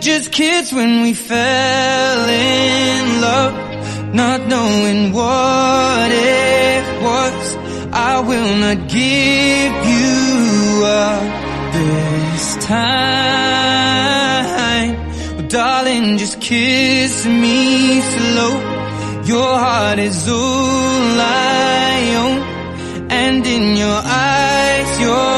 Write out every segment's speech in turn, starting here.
Just kids when we fell in love, not knowing what it was. I will not give you up this time. Well, darling, just kiss me slow. Your heart is all I own. And in your eyes, you're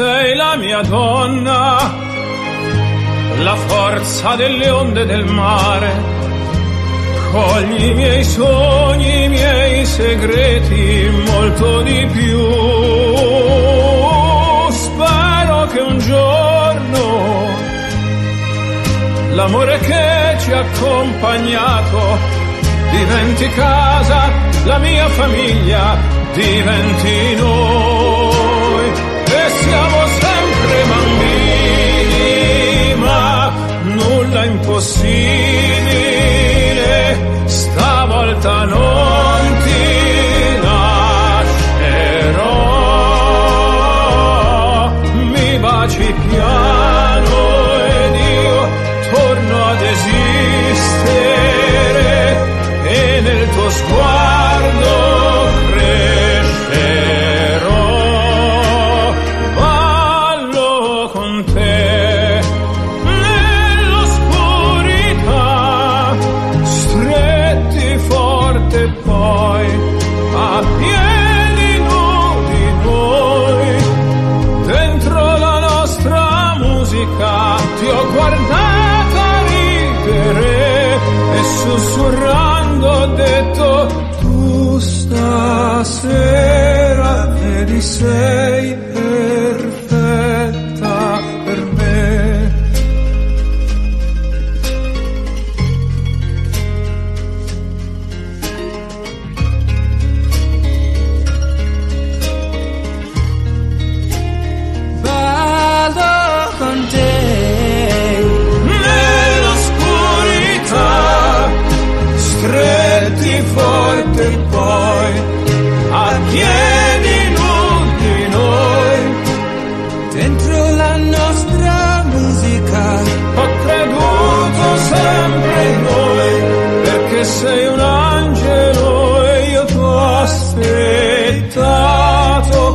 Sei la mia donna, la forza delle onde del mare. Cogli i miei sogni, i miei segreti, molto di più. Spero che un giorno l'amore che ci ha accompagnato diventi casa, la mia famiglia diventi noi e siamo sempre bambini, ma nulla impossibile, stavolta non ti lascerò, mi baci piano ed io torno ad esistere. E nel tuo sguardo vedi sei un angelo e io ti ho aspettato.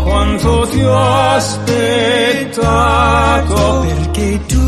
Quanto ti ho aspettato. Perché tu